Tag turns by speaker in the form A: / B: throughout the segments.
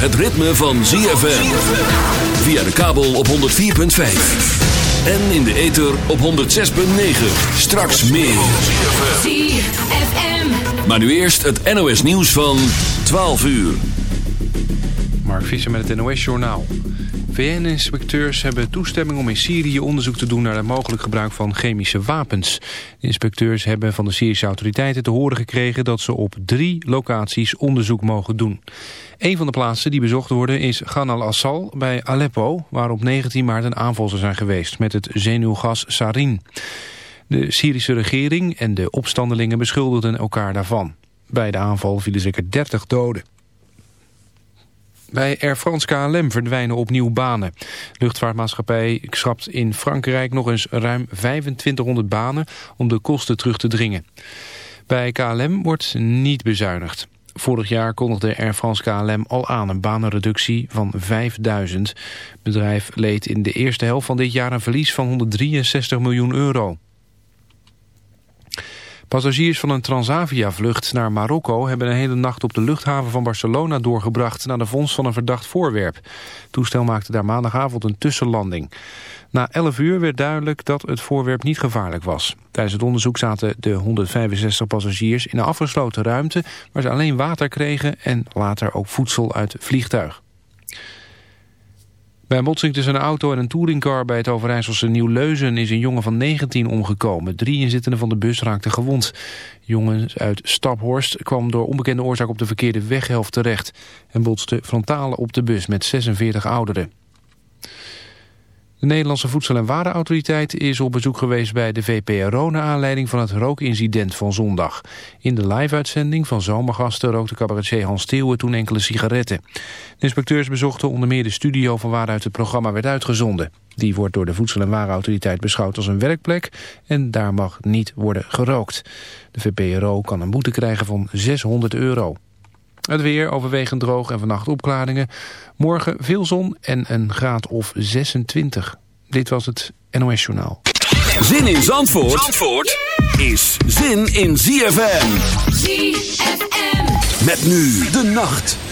A: het ritme van ZFM. Via de kabel op 104.5. En in de ether op 106.9. Straks meer.
B: ZFM.
A: Maar nu eerst het NOS nieuws van 12 uur.
C: Mark Visser met het NOS-journaal. VN-inspecteurs hebben toestemming om in Syrië onderzoek te doen naar het mogelijk gebruik van chemische wapens. De inspecteurs hebben van de Syrische autoriteiten te horen gekregen dat ze op drie locaties onderzoek mogen doen. Een van de plaatsen die bezocht worden is Ghan al-Assal bij Aleppo, waar op 19 maart een aanval zou zijn geweest met het zenuwgas sarin. De Syrische regering en de opstandelingen beschuldigden elkaar daarvan. Bij de aanval vielen zeker 30 doden. Bij Air France KLM verdwijnen opnieuw banen. Luchtvaartmaatschappij schrapt in Frankrijk nog eens ruim 2500 banen om de kosten terug te dringen. Bij KLM wordt niet bezuinigd. Vorig jaar kondigde Air France KLM al aan een banenreductie van 5000. Het bedrijf leed in de eerste helft van dit jaar een verlies van 163 miljoen euro. Passagiers van een Transavia-vlucht naar Marokko hebben een hele nacht op de luchthaven van Barcelona doorgebracht na de vondst van een verdacht voorwerp. Het toestel maakte daar maandagavond een tussenlanding. Na 11 uur werd duidelijk dat het voorwerp niet gevaarlijk was. Tijdens het onderzoek zaten de 165 passagiers in een afgesloten ruimte waar ze alleen water kregen en later ook voedsel uit vliegtuig. Bij een botsing tussen een auto en een touringcar bij het Overijsselse Nieuw-Leuzen is een jongen van 19 omgekomen. Drie inzittenden van de bus raakten gewond. Jongens uit Staphorst kwam door onbekende oorzaak op de verkeerde weghelft terecht en botste frontaal op de bus met 46 ouderen. De Nederlandse Voedsel- en Warenautoriteit is op bezoek geweest bij de VPRO... naar aanleiding van het rookincident van zondag. In de live-uitzending van Zomergasten rookte cabaretier Hans Steeuwen toen enkele sigaretten. De inspecteurs bezochten onder meer de studio van waaruit het programma werd uitgezonden. Die wordt door de Voedsel- en Warenautoriteit beschouwd als een werkplek... en daar mag niet worden gerookt. De VPRO kan een boete krijgen van 600 euro. Het weer overwegend droog en vannacht opklaringen. Morgen veel zon en een graad of 26. Dit was het NOS Journaal.
A: Zin in Zandvoort, Zandvoort is zin in ZFM.
B: ZFM.
A: Met nu de nacht.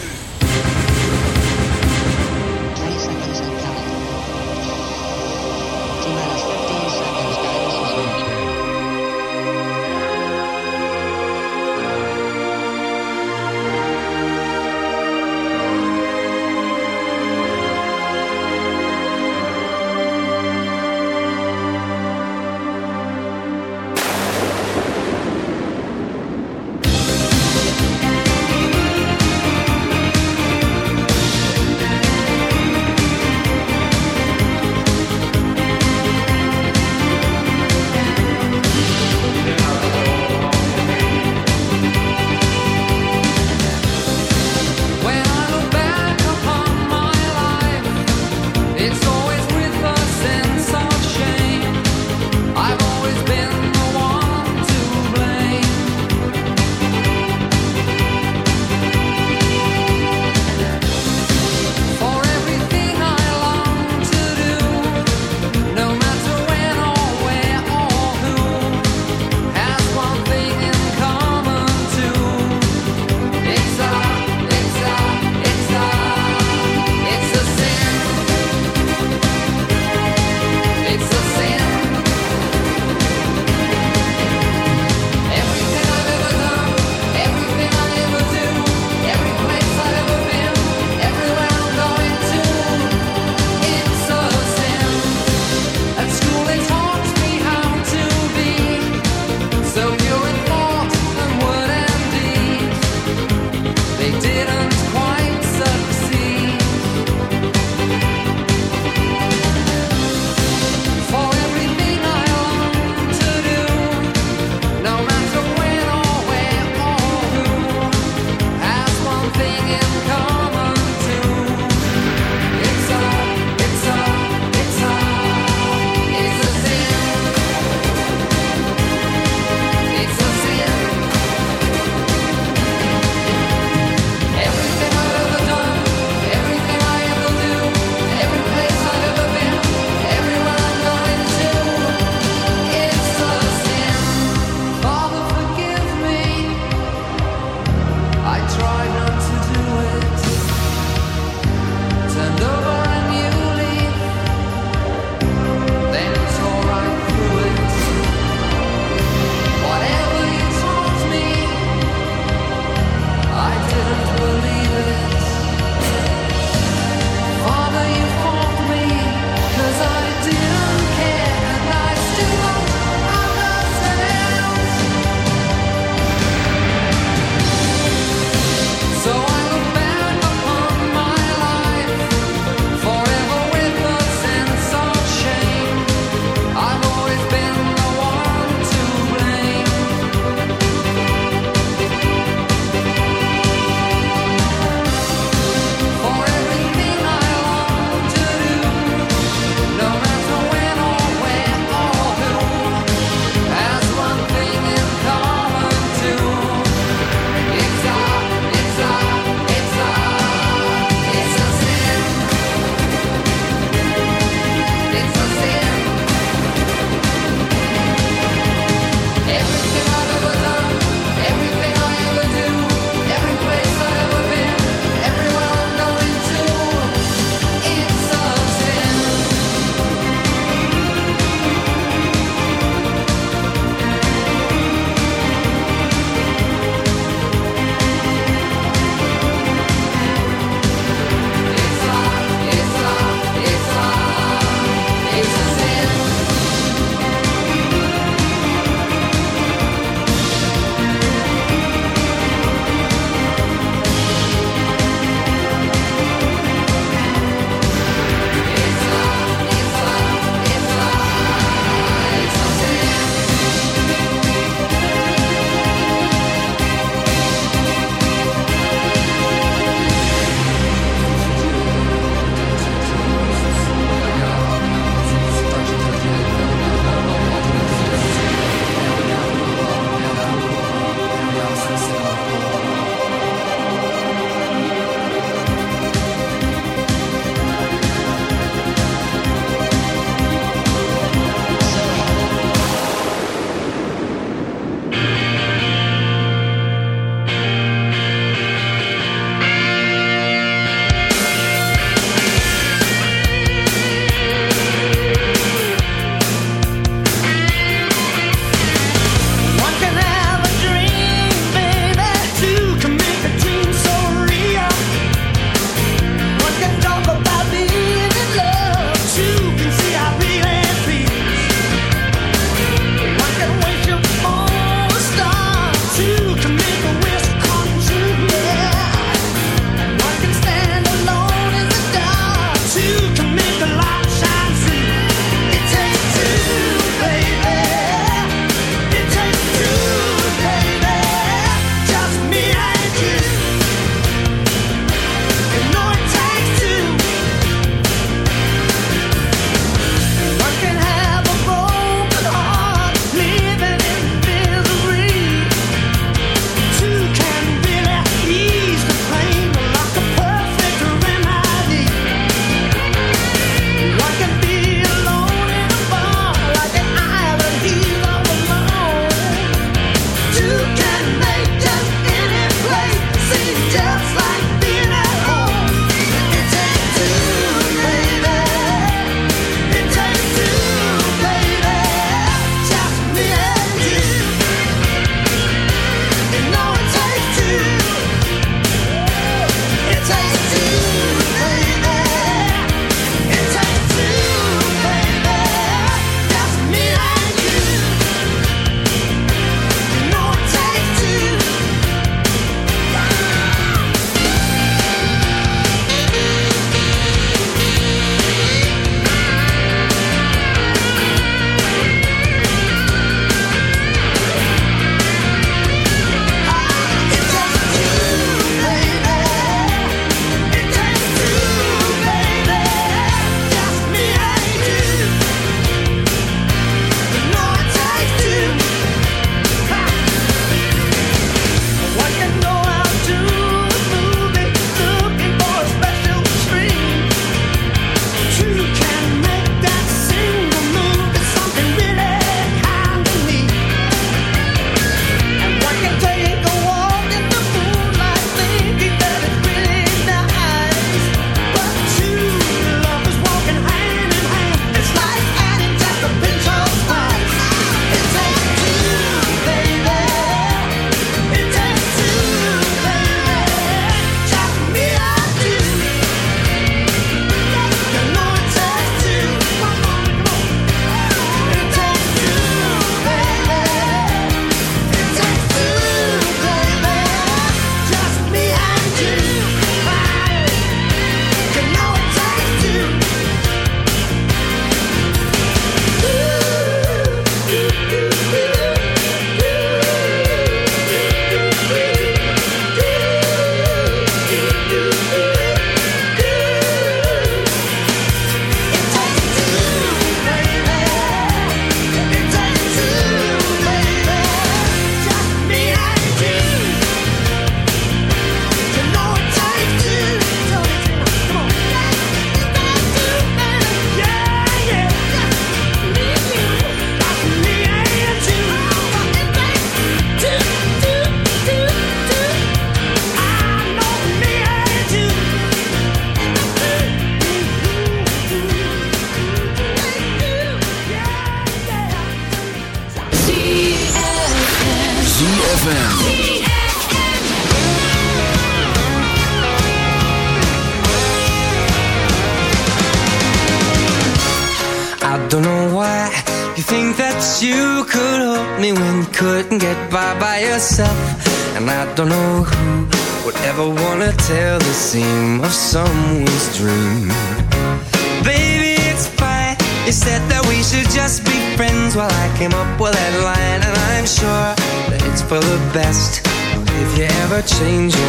B: best. If you ever change your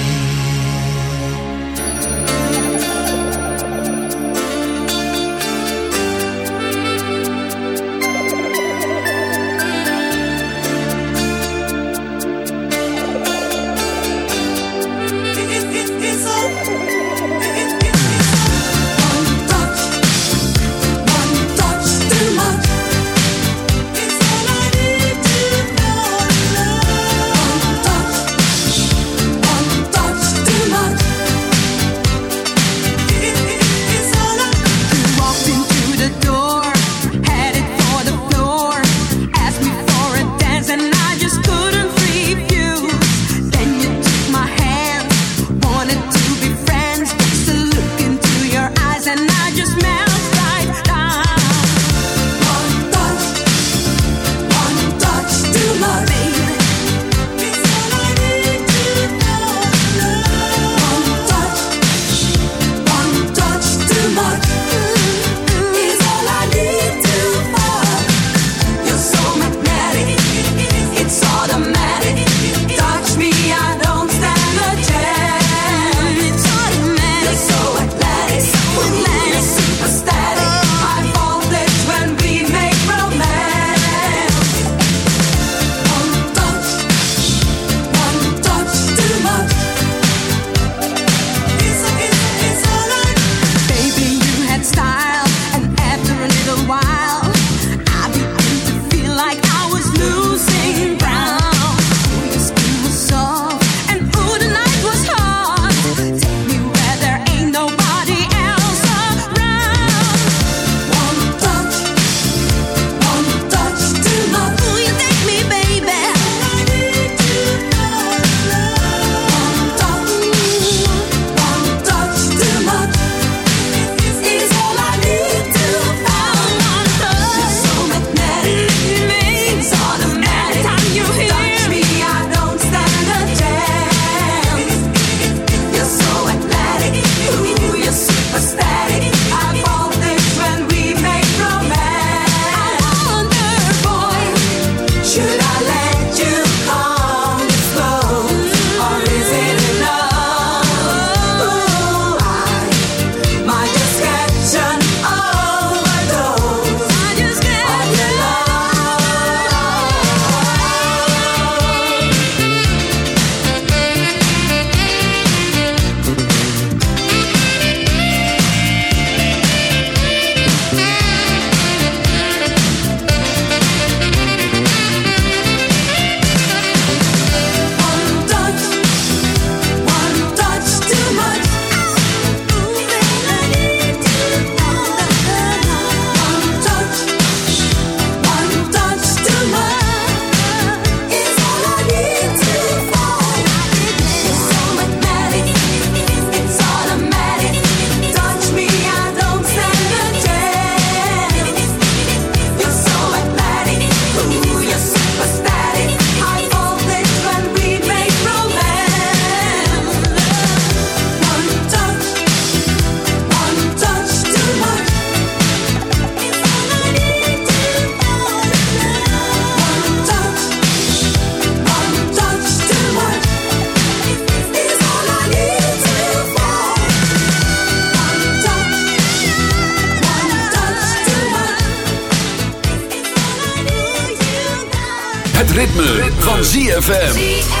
A: ZFM.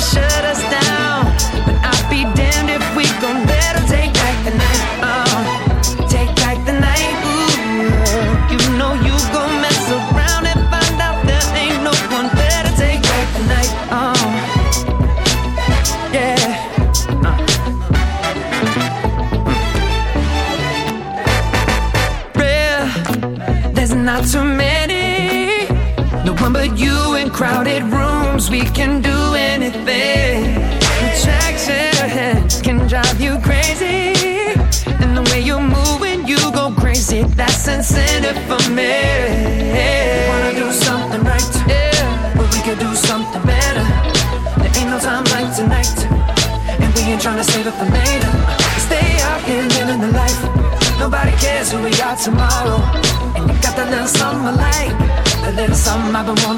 D: show. I've
E: been wanting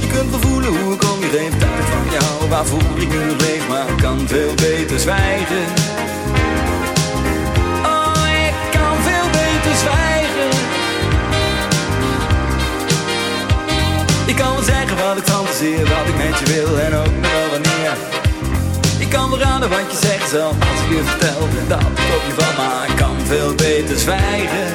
F: Je kunt wel voelen hoe ik om je heen dat van jou, waarvoor ik nu leef, maar ik kan veel beter zwijgen. Oh, ik kan veel beter zwijgen. Ik kan wel zeggen wat ik fantaseer, wat ik met je wil en ook nog wel wanneer. Ik kan wel raden wat je zegt zelf als ik je vertel dat ik op je val, maar ik kan veel beter zwijgen.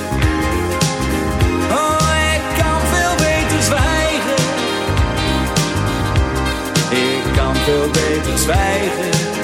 F: Veel beter zwijgen.